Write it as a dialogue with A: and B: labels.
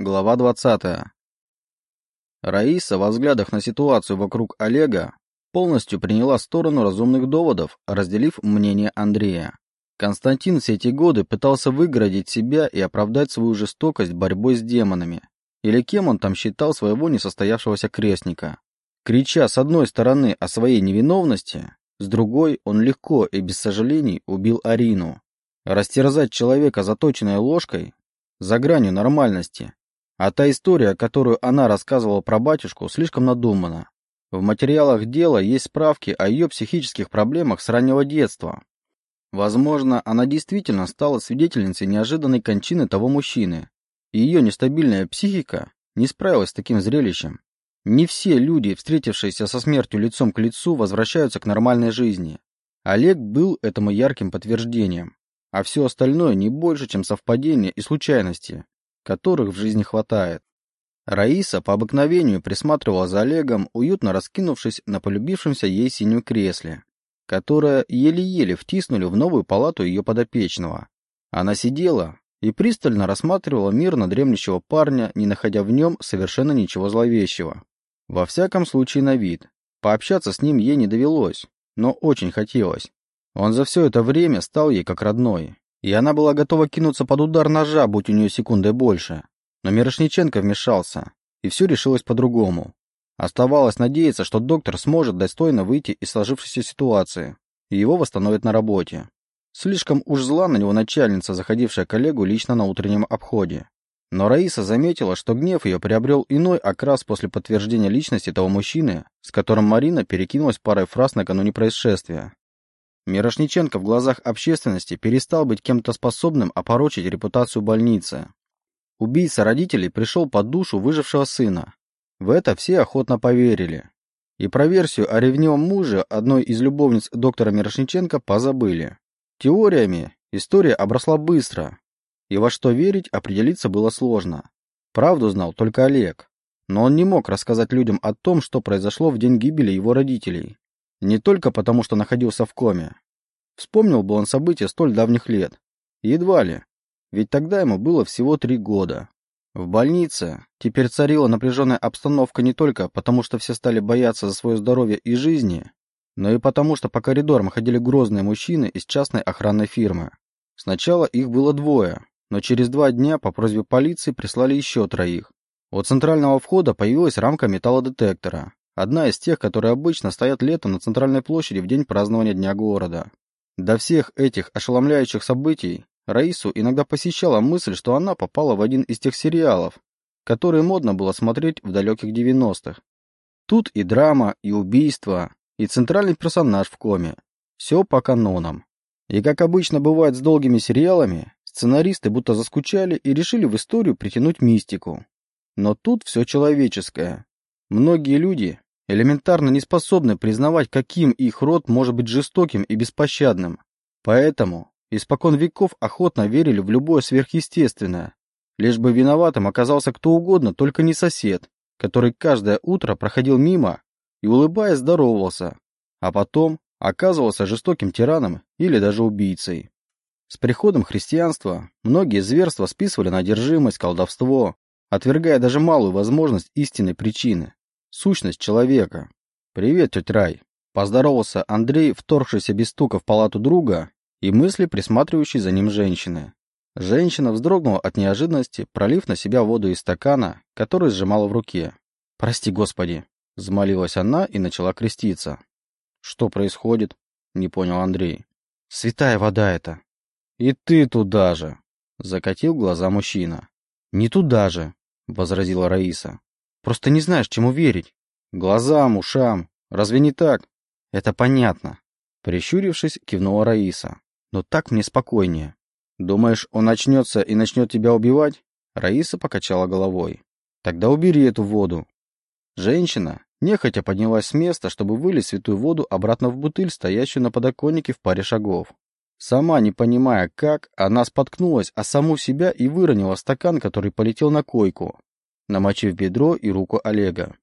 A: Глава 20. Раиса во взглядах на ситуацию вокруг Олега полностью приняла сторону разумных доводов, разделив мнение Андрея. Константин все эти годы пытался выгородить себя и оправдать свою жестокость борьбой с демонами. Или кем он там считал своего несостоявшегося крестника. Крича с одной стороны о своей невиновности, с другой он легко и без сожалений убил Арину. Растерзать человека заточенной ложкой за гранью нормальности а та история, которую она рассказывала про батюшку, слишком надумана. В материалах дела есть справки о ее психических проблемах с раннего детства. Возможно, она действительно стала свидетельницей неожиданной кончины того мужчины, и ее нестабильная психика не справилась с таким зрелищем. Не все люди, встретившиеся со смертью лицом к лицу, возвращаются к нормальной жизни. Олег был этому ярким подтверждением, а все остальное не больше, чем совпадение и случайности, которых в жизни хватает. Раиса по обыкновению присматривала за Олегом, уютно раскинувшись на полюбившемся ей синем кресле, которое еле-еле втиснули в новую палату ее подопечного. Она сидела и пристально рассматривала мирно дремлющего парня, не находя в нем совершенно ничего зловещего. Во всяком случае на вид. Пообщаться с ним ей не довелось, но очень хотелось. Он за все это время стал ей как родной, и она была готова кинуться под удар ножа, будь у нее секунды больше. Но Мирошниченко вмешался, и все решилось по-другому. Оставалось надеяться, что доктор сможет достойно выйти из сложившейся ситуации, и его восстановят на работе. Слишком уж зла на него начальница, заходившая коллегу лично на утреннем обходе. Но Раиса заметила, что гнев ее приобрел иной окрас после подтверждения личности того мужчины, с которым Марина перекинулась парой фраз накануне происшествия. Мирошниченко в глазах общественности перестал быть кем-то способным опорочить репутацию больницы. Убийца родителей пришел под душу выжившего сына. В это все охотно поверили. И про версию о ревнивом муже одной из любовниц доктора Мирошниченко позабыли. Теориями история обросла быстро, и во что верить определиться было сложно. Правду знал только Олег, но он не мог рассказать людям о том, что произошло в день гибели его родителей. Не только потому, что находился в коме. Вспомнил бы он события столь давних лет. Едва ли. Ведь тогда ему было всего три года. В больнице теперь царила напряженная обстановка не только потому, что все стали бояться за свое здоровье и жизни, но и потому, что по коридорам ходили грозные мужчины из частной охранной фирмы. Сначала их было двое, но через два дня по просьбе полиции прислали еще троих. У центрального входа появилась рамка металлодетектора, Одна из тех, которые обычно стоят летом на центральной площади в день празднования Дня города. До всех этих ошеломляющих событий Раису иногда посещала мысль, что она попала в один из тех сериалов, которые модно было смотреть в далеких 90-х. Тут и драма, и убийство, и центральный персонаж в коме. Все по канонам. И как обычно бывает с долгими сериалами, сценаристы будто заскучали и решили в историю притянуть мистику. Но тут все человеческое. Многие люди элементарно не способны признавать, каким их род может быть жестоким и беспощадным. Поэтому испокон веков охотно верили в любое сверхъестественное, лишь бы виноватым оказался кто угодно, только не сосед, который каждое утро проходил мимо и, улыбаясь, здоровался, а потом оказывался жестоким тираном или даже убийцей. С приходом христианства многие зверства списывали на одержимость, колдовство, отвергая даже малую возможность истинной причины сущность человека. «Привет, тетя Рай!» Поздоровался Андрей, вторгшийся без стука в палату друга и мысли, присматривающей за ним женщины. Женщина вздрогнула от неожиданности, пролив на себя воду из стакана, который сжимала в руке. «Прости, Господи!» — взмолилась она и начала креститься. «Что происходит?» — не понял Андрей. «Святая вода это!» «И ты туда же!» — закатил глаза мужчина. «Не туда же!» — возразила Раиса. Просто не знаешь, чему верить. Глазам, ушам. Разве не так? Это понятно. Прищурившись, кивнула Раиса. Но так мне спокойнее. Думаешь, он начнется и начнет тебя убивать? Раиса покачала головой. Тогда убери эту воду. Женщина нехотя поднялась с места, чтобы вылить святую воду обратно в бутыль, стоящую на подоконнике в паре шагов. Сама не понимая как, она споткнулась о саму себя и выронила стакан, который полетел на койку намочив бедро и руку Олега.